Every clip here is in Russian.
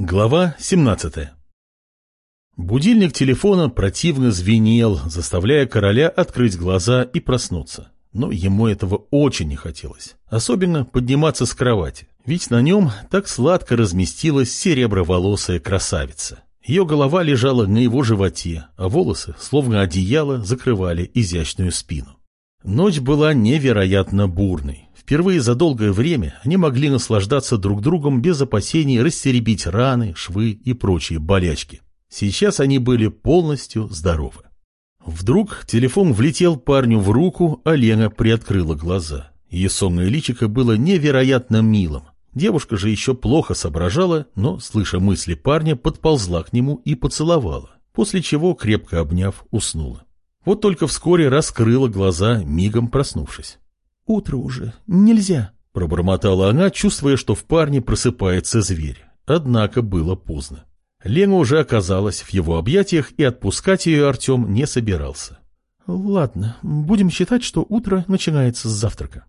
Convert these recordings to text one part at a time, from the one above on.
Глава 17 Будильник телефона противно звенел, заставляя короля открыть глаза и проснуться. Но ему этого очень не хотелось. Особенно подниматься с кровати, ведь на нем так сладко разместилась сереброволосая красавица. Ее голова лежала на его животе, а волосы, словно одеяло, закрывали изящную спину. Ночь была невероятно бурной. Впервые за долгое время они могли наслаждаться друг другом без опасений растеребить раны, швы и прочие болячки. Сейчас они были полностью здоровы. Вдруг телефон влетел парню в руку, а Лена приоткрыла глаза. Ее сонное личико было невероятно милым. Девушка же еще плохо соображала, но, слыша мысли парня, подползла к нему и поцеловала, после чего, крепко обняв, уснула. Вот только вскоре раскрыла глаза, мигом проснувшись. «Утро уже. Нельзя», — пробормотала она, чувствуя, что в парне просыпается зверь. Однако было поздно. Лена уже оказалась в его объятиях, и отпускать ее Артем не собирался. «Ладно, будем считать, что утро начинается с завтрака».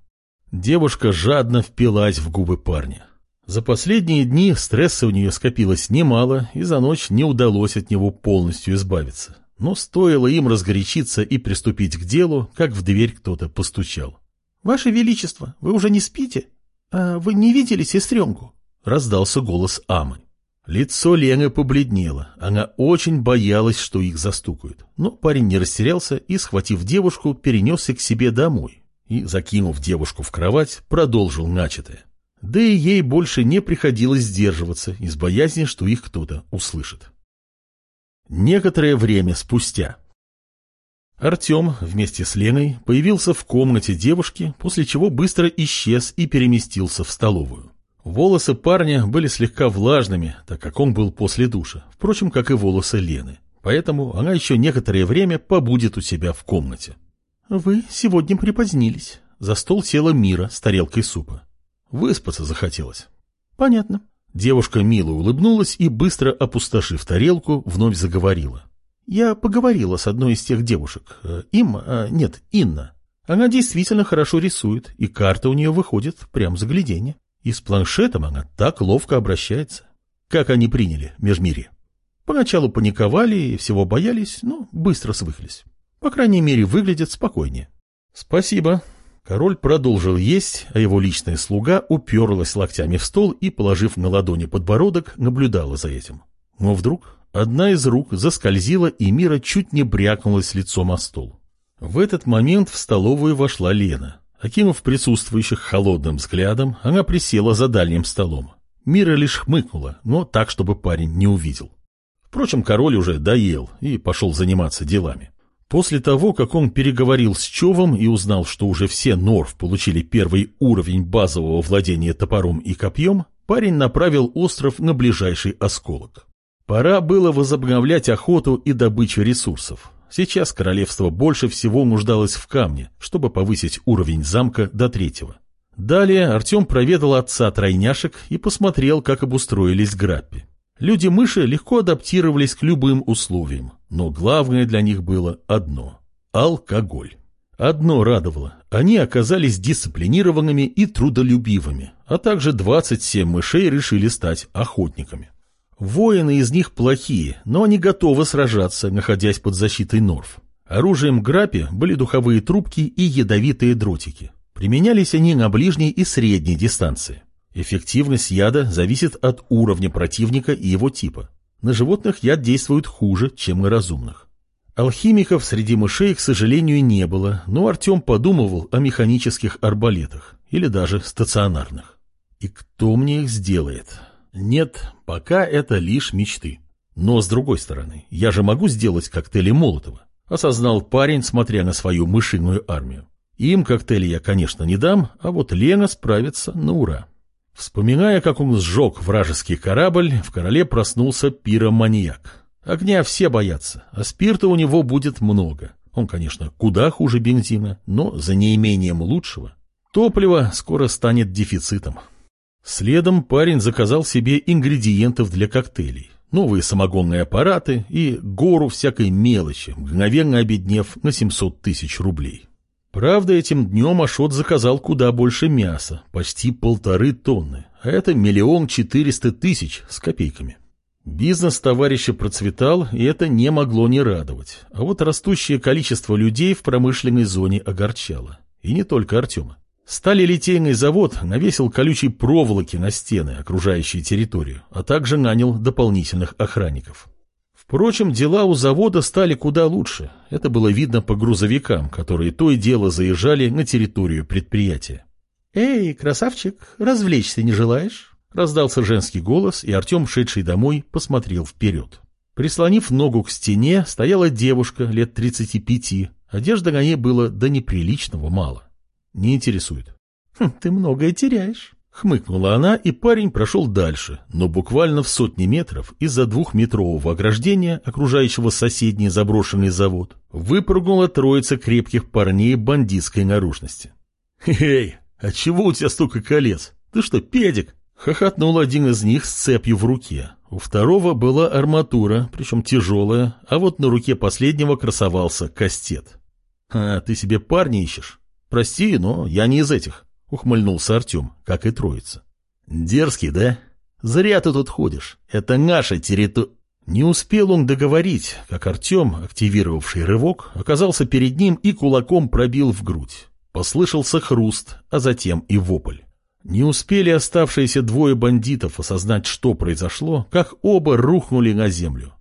Девушка жадно впилась в губы парня. За последние дни стресса у нее скопилось немало, и за ночь не удалось от него полностью избавиться. Но стоило им разгорячиться и приступить к делу, как в дверь кто-то постучал. «Ваше Величество, вы уже не спите? А вы не видели сестренку?» — раздался голос Амы. Лицо Лены побледнело, она очень боялась, что их застукают. Но парень не растерялся и, схватив девушку, перенесся к себе домой. И, закинув девушку в кровать, продолжил начатое. Да и ей больше не приходилось сдерживаться из боязни, что их кто-то услышит. Некоторое время спустя Артем вместе с Леной появился в комнате девушки, после чего быстро исчез и переместился в столовую. Волосы парня были слегка влажными, так как он был после душа, впрочем, как и волосы Лены. Поэтому она еще некоторое время побудет у себя в комнате. «Вы сегодня припозднились». За стол села Мира с тарелкой супа. Выспаться захотелось. «Понятно». Девушка мило улыбнулась и, быстро опустошив тарелку, вновь заговорила. Я поговорила с одной из тех девушек. Э, Им, а, нет, Инна. Она действительно хорошо рисует, и карта у нее выходит прям за гляденье. И с планшетом она так ловко обращается. Как они приняли межмирье? Поначалу паниковали и всего боялись, но быстро свыклись. По крайней мере, выглядят спокойнее. Спасибо. Король продолжил есть, а его личная слуга уперлась локтями в стол и, положив на ладони подбородок, наблюдала за этим. Но вдруг Одна из рук заскользила, и Мира чуть не брякнулась лицом о стол. В этот момент в столовую вошла Лена. Окинув присутствующих холодным взглядом, она присела за дальним столом. Мира лишь хмыкнула, но так, чтобы парень не увидел. Впрочем, король уже доел и пошел заниматься делами. После того, как он переговорил с Човом и узнал, что уже все Норф получили первый уровень базового владения топором и копьем, парень направил остров на ближайший осколок. Пора было возобновлять охоту и добычу ресурсов. Сейчас королевство больше всего нуждалось в камне, чтобы повысить уровень замка до третьего. Далее Артем проведал отца тройняшек и посмотрел, как обустроились граппи. Люди-мыши легко адаптировались к любым условиям, но главное для них было одно – алкоголь. Одно радовало – они оказались дисциплинированными и трудолюбивыми, а также 27 мышей решили стать охотниками. Воины из них плохие, но они готовы сражаться, находясь под защитой Норф. Оружием Грапи были духовые трубки и ядовитые дротики. Применялись они на ближней и средней дистанции. Эффективность яда зависит от уровня противника и его типа. На животных яд действует хуже, чем на разумных. Алхимиков среди мышей, к сожалению, не было, но Артем подумывал о механических арбалетах или даже стационарных. И кто мне их сделает? Нет, пока это лишь мечты. Но, с другой стороны, я же могу сделать коктейли Молотова, осознал парень, смотря на свою мышиную армию. Им коктейли я, конечно, не дам, а вот Лена справится на ура. Вспоминая, как он сжег вражеский корабль, в короле проснулся пироманьяк. Огня все боятся, а спирта у него будет много. Он, конечно, куда хуже бензина, но за неимением лучшего. Топливо скоро станет дефицитом. Следом парень заказал себе ингредиентов для коктейлей, новые самогонные аппараты и гору всякой мелочи, мгновенно обеднев на 700 тысяч рублей. Правда, этим днем Ашот заказал куда больше мяса, почти полторы тонны, а это миллион четыреста тысяч с копейками. Бизнес товарища процветал, и это не могло не радовать. А вот растущее количество людей в промышленной зоне огорчало. И не только Артема. Сталелитейный завод навесил колючей проволоки на стены, окружающие территорию, а также нанял дополнительных охранников. Впрочем, дела у завода стали куда лучше. Это было видно по грузовикам, которые то и дело заезжали на территорию предприятия. «Эй, красавчик, развлечься не желаешь?» Раздался женский голос, и Артем, шедший домой, посмотрел вперед. Прислонив ногу к стене, стояла девушка лет 35. Одежда на ней было до неприличного мало. Не интересует. «Хм, «Ты многое теряешь», — хмыкнула она, и парень прошел дальше, но буквально в сотни метров из-за двухметрового ограждения, окружающего соседний заброшенный завод, выпрыгнула троица крепких парней бандитской наружности. «Эй, а чего у тебя столько колец? Ты что, педик?» Хохотнул один из них с цепью в руке. У второго была арматура, причем тяжелая, а вот на руке последнего красовался кастет. «А, ты себе парня ищешь?» «Прости, но я не из этих», — ухмыльнулся Артем, как и троица. «Дерзкий, да? Зря ты тут ходишь. Это наша территория...» Не успел он договорить, как Артем, активировавший рывок, оказался перед ним и кулаком пробил в грудь. Послышался хруст, а затем и вопль. Не успели оставшиеся двое бандитов осознать, что произошло, как оба рухнули на землю.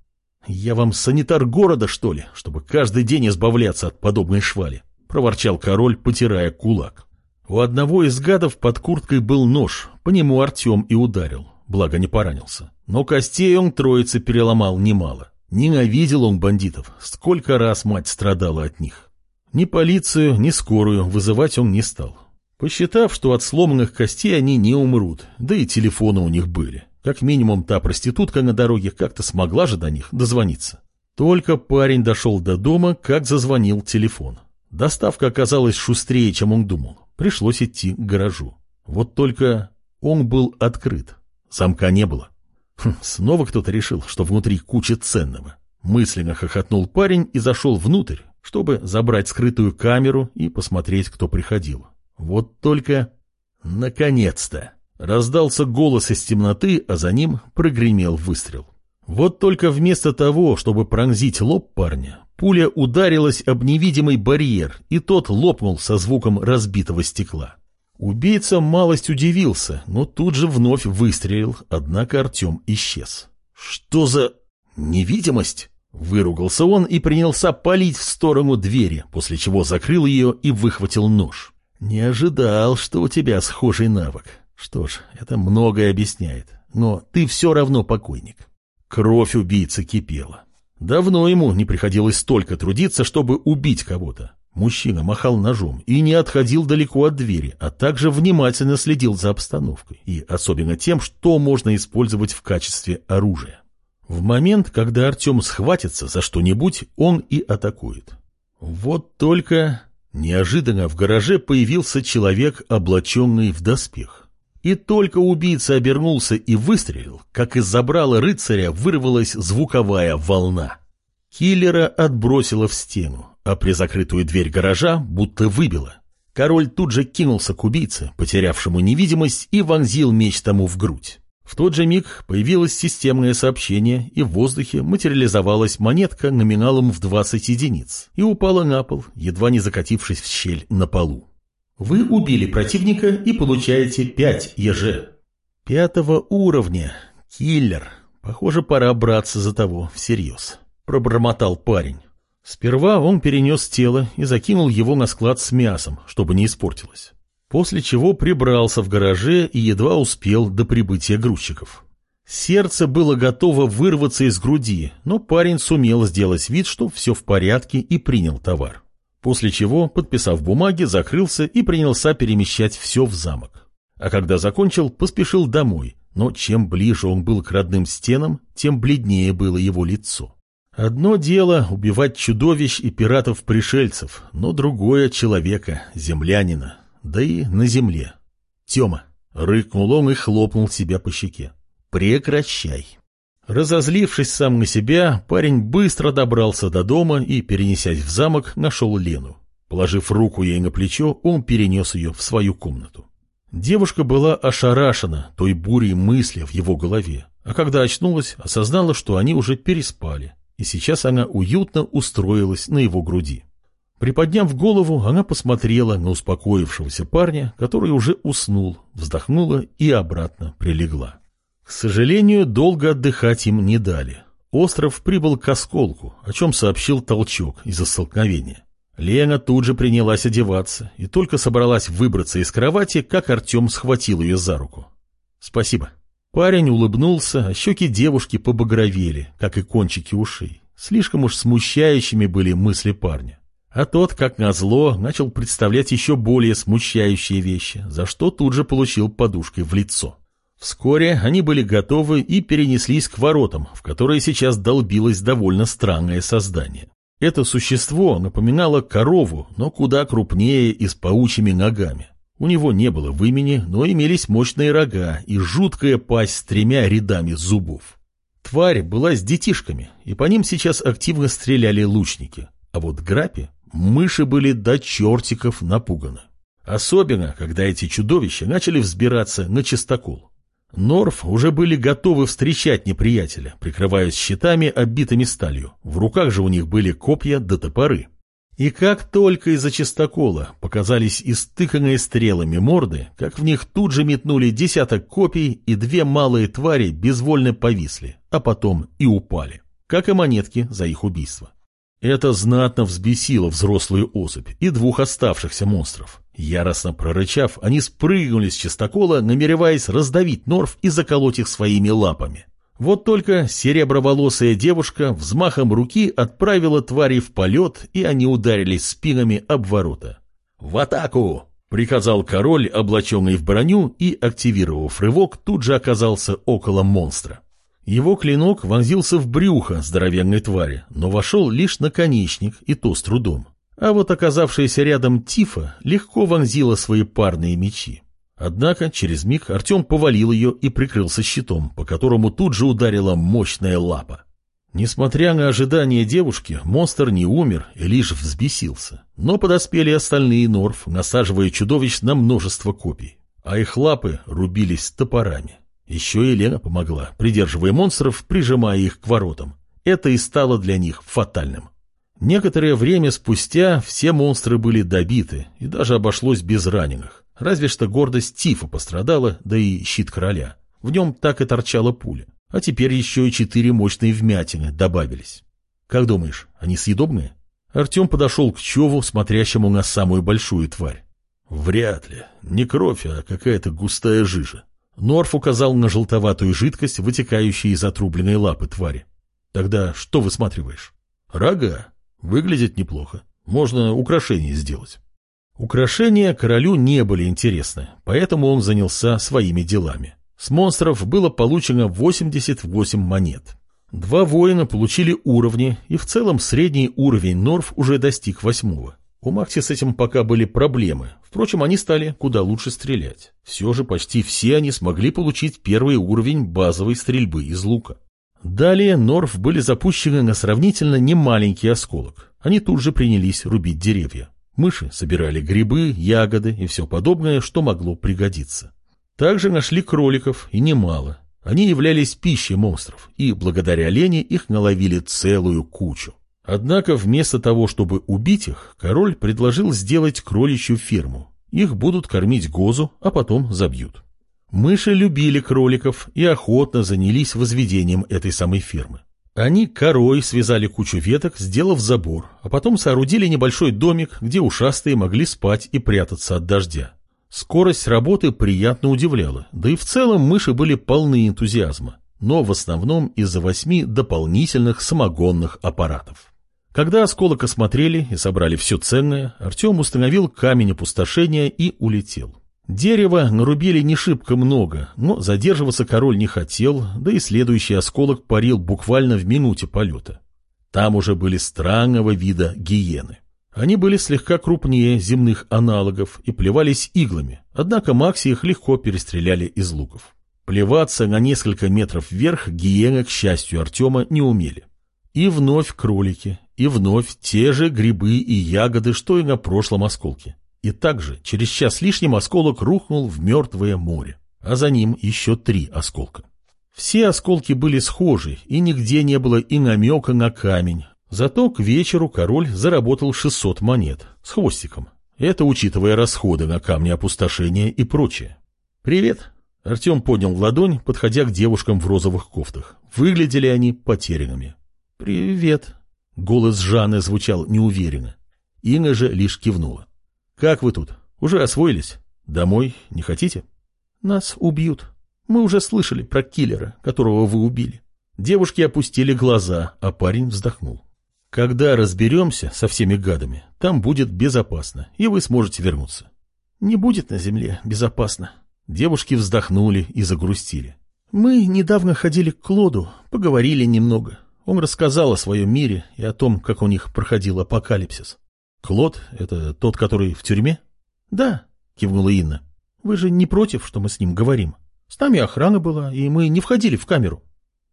«Я вам санитар города, что ли, чтобы каждый день избавляться от подобной швали?» — проворчал король, потирая кулак. У одного из гадов под курткой был нож, по нему Артем и ударил, благо не поранился. Но костей он троице переломал немало. Ненавидел он бандитов, сколько раз мать страдала от них. Ни полицию, ни скорую вызывать он не стал. Посчитав, что от сломанных костей они не умрут, да и телефоны у них были. Как минимум та проститутка на дороге как-то смогла же до них дозвониться. Только парень дошел до дома, как зазвонил телефон. Доставка оказалась шустрее, чем он думал. Пришлось идти к гаражу. Вот только он был открыт. Замка не было. Хм, снова кто-то решил, что внутри куча ценного. Мысленно хохотнул парень и зашел внутрь, чтобы забрать скрытую камеру и посмотреть, кто приходил. Вот только... Наконец-то! Раздался голос из темноты, а за ним прогремел выстрел. Вот только вместо того, чтобы пронзить лоб парня, Пуля ударилась об невидимый барьер, и тот лопнул со звуком разбитого стекла. Убийца малость удивился, но тут же вновь выстрелил, однако Артем исчез. «Что за... невидимость?» Выругался он и принялся палить в сторону двери, после чего закрыл ее и выхватил нож. «Не ожидал, что у тебя схожий навык. Что ж, это многое объясняет. Но ты все равно покойник». Кровь убийцы кипела. Давно ему не приходилось столько трудиться, чтобы убить кого-то. Мужчина махал ножом и не отходил далеко от двери, а также внимательно следил за обстановкой и особенно тем, что можно использовать в качестве оружия. В момент, когда Артем схватится за что-нибудь, он и атакует. Вот только неожиданно в гараже появился человек, облаченный в доспех. И только убийца обернулся и выстрелил, как из забрала рыцаря вырвалась звуковая волна. Киллера отбросило в стену, а при закрытую дверь гаража будто выбило. Король тут же кинулся к убийце, потерявшему невидимость, и вонзил меч тому в грудь. В тот же миг появилось системное сообщение, и в воздухе материализовалась монетка номиналом в 20 единиц и упала на пол, едва не закатившись в щель на полу. Вы убили противника и получаете 5 ЕЖ. Пятого уровня. Киллер. Похоже, пора браться за того всерьез. Пробормотал парень. Сперва он перенес тело и закинул его на склад с мясом, чтобы не испортилось. После чего прибрался в гараже и едва успел до прибытия грузчиков. Сердце было готово вырваться из груди, но парень сумел сделать вид, что все в порядке и принял товар. После чего, подписав бумаги, закрылся и принялся перемещать все в замок. А когда закончил, поспешил домой, но чем ближе он был к родным стенам, тем бледнее было его лицо. Одно дело убивать чудовищ и пиратов-пришельцев, но другое — человека, землянина, да и на земле. Тема, рыкнул он и хлопнул себя по щеке. Прекращай. Разозлившись сам на себя, парень быстро добрался до дома и, перенесясь в замок, нашел Лену. Положив руку ей на плечо, он перенес ее в свою комнату. Девушка была ошарашена той бурей мысли в его голове, А когда очнулась, осознала, что они уже переспали, и сейчас она уютно устроилась на его груди. Приподняв голову, она посмотрела на успокоившегося парня, который уже уснул, вздохнула и обратно прилегла. К сожалению, долго отдыхать им не дали. Остров прибыл к осколку, о чем сообщил толчок из-за столкновения. Лена тут же принялась одеваться и только собралась выбраться из кровати, как Артем схватил ее за руку. «Спасибо». Парень улыбнулся, а щеки девушки побагровели, как и кончики ушей. Слишком уж смущающими были мысли парня. А тот, как назло, начал представлять еще более смущающие вещи, за что тут же получил подушкой в лицо. Вскоре они были готовы и перенеслись к воротам, в которые сейчас долбилось довольно странное создание. Это существо напоминало корову, но куда крупнее и с паучьими ногами. У него не было вымени, но имелись мощные рога и жуткая пасть с тремя рядами зубов. Тварь была с детишками, и по ним сейчас активно стреляли лучники. А вот грапи Мыши были до чертиков напуганы. Особенно, когда эти чудовища начали взбираться на чистокол. Норф уже были готовы встречать неприятеля, прикрываясь щитами, оббитыми сталью. В руках же у них были копья да топоры. И как только из-за чистокола показались истыканные стрелами морды, как в них тут же метнули десяток копий, и две малые твари безвольно повисли, а потом и упали, как и монетки за их убийство. Это знатно взбесило взрослую особь и двух оставшихся монстров. Яростно прорычав, они спрыгнули с чистокола, намереваясь раздавить Норф и заколоть их своими лапами. Вот только сереброволосая девушка взмахом руки отправила твари в полет, и они ударились спинами об ворота. «В атаку!» — приказал король, облаченный в броню, и, активировав рывок, тут же оказался около монстра. Его клинок вонзился в брюхо здоровенной твари, но вошел лишь наконечник, и то с трудом. А вот оказавшаяся рядом Тифа легко вонзила свои парные мечи. Однако через миг Артем повалил ее и прикрылся щитом, по которому тут же ударила мощная лапа. Несмотря на ожидания девушки, монстр не умер и лишь взбесился. Но подоспели остальные Норф, насаживая чудовищ на множество копий, а их лапы рубились топорами. Еще и Лена помогла, придерживая монстров, прижимая их к воротам. Это и стало для них фатальным. Некоторое время спустя все монстры были добиты, и даже обошлось без раненых. Разве что гордость Тифа пострадала, да и щит короля. В нем так и торчала пуля. А теперь еще и четыре мощные вмятины добавились. Как думаешь, они съедобные? Артем подошел к Чову, смотрящему на самую большую тварь. Вряд ли. Не кровь, а какая-то густая жижа. Норф указал на желтоватую жидкость, вытекающую из отрубленной лапы твари. Тогда что высматриваешь? Рога. Выглядит неплохо. Можно украшение сделать. Украшения королю не были интересны, поэтому он занялся своими делами. С монстров было получено 88 монет. Два воина получили уровни, и в целом средний уровень Норф уже достиг восьмого. У Макси с этим пока были проблемы. Впрочем, они стали куда лучше стрелять. Все же почти все они смогли получить первый уровень базовой стрельбы из лука. Далее Норф были запущены на сравнительно немаленький осколок. Они тут же принялись рубить деревья. Мыши собирали грибы, ягоды и все подобное, что могло пригодиться. Также нашли кроликов, и немало. Они являлись пищей монстров, и благодаря лени их наловили целую кучу. Однако вместо того, чтобы убить их, король предложил сделать кроличью ферму. Их будут кормить гозу, а потом забьют. Мыши любили кроликов и охотно занялись возведением этой самой фермы. Они корой связали кучу веток, сделав забор, а потом соорудили небольшой домик, где ушастые могли спать и прятаться от дождя. Скорость работы приятно удивляла, да и в целом мыши были полны энтузиазма, но в основном из-за восьми дополнительных самогонных аппаратов. Когда осколок осмотрели и собрали все ценное, Артем установил камень опустошения и улетел. Дерева нарубили не шибко много, но задерживаться король не хотел, да и следующий осколок парил буквально в минуте полета. Там уже были странного вида гиены. Они были слегка крупнее земных аналогов и плевались иглами, однако Макси их легко перестреляли из луков. Плеваться на несколько метров вверх гиены, к счастью, Артема не умели. И вновь кролики, и вновь те же грибы и ягоды, что и на прошлом осколке. И также через час лишним осколок рухнул в мертвое море, а за ним еще три осколка. Все осколки были схожи, и нигде не было и намека на камень. Зато к вечеру король заработал 600 монет с хвостиком. Это учитывая расходы на камни опустошения и прочее. «Привет!» Артем поднял ладонь, подходя к девушкам в розовых кофтах. Выглядели они потерянными. «Привет!» Голос Жанны звучал неуверенно. Инга же лишь кивнула. «Как вы тут? Уже освоились? Домой не хотите?» «Нас убьют. Мы уже слышали про киллера, которого вы убили». Девушки опустили глаза, а парень вздохнул. «Когда разберемся со всеми гадами, там будет безопасно, и вы сможете вернуться». «Не будет на земле безопасно». Девушки вздохнули и загрустили. «Мы недавно ходили к Клоду, поговорили немного. Он рассказал о своем мире и о том, как у них проходил апокалипсис. Клод — это тот, который в тюрьме? Да, кивнула Инна. Вы же не против, что мы с ним говорим? С нами охрана была, и мы не входили в камеру.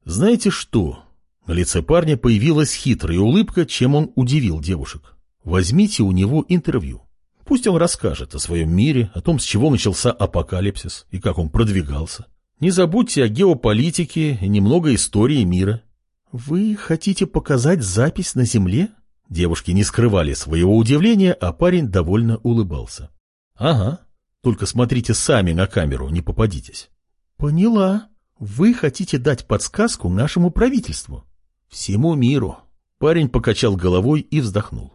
Знаете что? На лице парня появилась хитрая улыбка, чем он удивил девушек. Возьмите у него интервью. Пусть он расскажет о своем мире, о том, с чего начался апокалипсис и как он продвигался. Не забудьте о геополитике и немного истории мира. Вы хотите показать запись на Земле? Девушки не скрывали своего удивления, а парень довольно улыбался. Ага, только смотрите сами на камеру, не попадитесь. Поняла. Вы хотите дать подсказку нашему правительству? Всему миру. Парень покачал головой и вздохнул.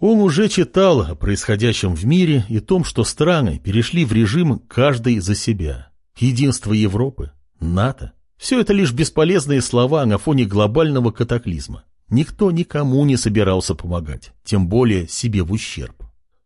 Он уже читал о происходящем в мире и том, что страны перешли в режим каждый за себя. Единство Европы, НАТО – все это лишь бесполезные слова на фоне глобального катаклизма. Никто никому не собирался помогать, тем более себе в ущерб.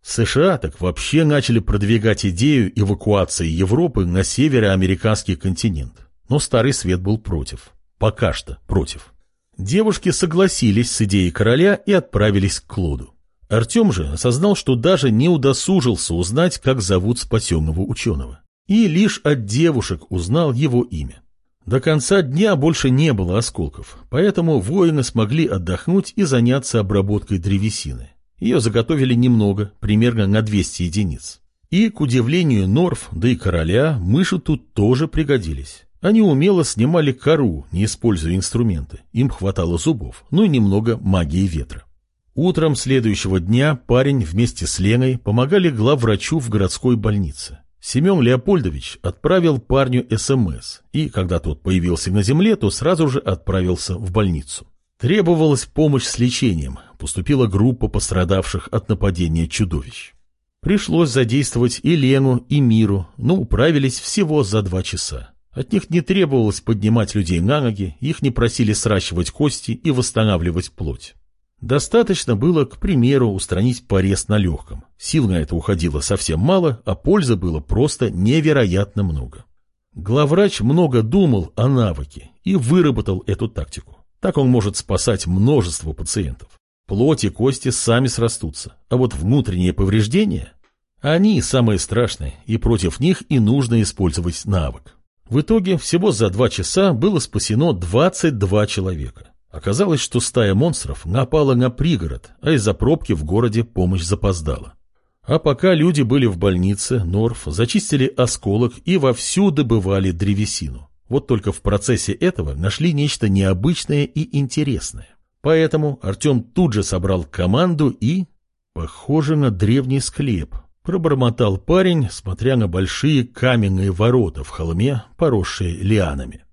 США так вообще начали продвигать идею эвакуации Европы на североамериканский континент. Но Старый Свет был против. Пока что против. Девушки согласились с идеей короля и отправились к Клоду. Артем же осознал, что даже не удосужился узнать, как зовут спасенного ученого. И лишь от девушек узнал его имя. До конца дня больше не было осколков, поэтому воины смогли отдохнуть и заняться обработкой древесины. Ее заготовили немного, примерно на 200 единиц. И, к удивлению Норф, да и короля, мыши тут тоже пригодились. Они умело снимали кору, не используя инструменты. Им хватало зубов, ну и немного магии ветра. Утром следующего дня парень вместе с Леной помогали главврачу в городской больнице. Семен Леопольдович отправил парню СМС, и когда тот появился на земле, то сразу же отправился в больницу. Требовалась помощь с лечением, поступила группа пострадавших от нападения чудовищ. Пришлось задействовать и Лену, и Миру, но управились всего за два часа. От них не требовалось поднимать людей на ноги, их не просили сращивать кости и восстанавливать плоть. Достаточно было, к примеру, устранить порез на легком. Сил на это уходило совсем мало, а пользы было просто невероятно много. Главврач много думал о навыке и выработал эту тактику. Так он может спасать множество пациентов. Плоть и кости сами срастутся, а вот внутренние повреждения, они самые страшные, и против них и нужно использовать навык. В итоге всего за два часа было спасено 22 человека. Оказалось, что стая монстров напала на пригород, а из-за пробки в городе помощь запоздала. А пока люди были в больнице, Норф зачистили осколок и вовсю добывали древесину. Вот только в процессе этого нашли нечто необычное и интересное. Поэтому Артем тут же собрал команду и... Похоже на древний склеп. Пробормотал парень, смотря на большие каменные ворота в холме, поросшие лианами.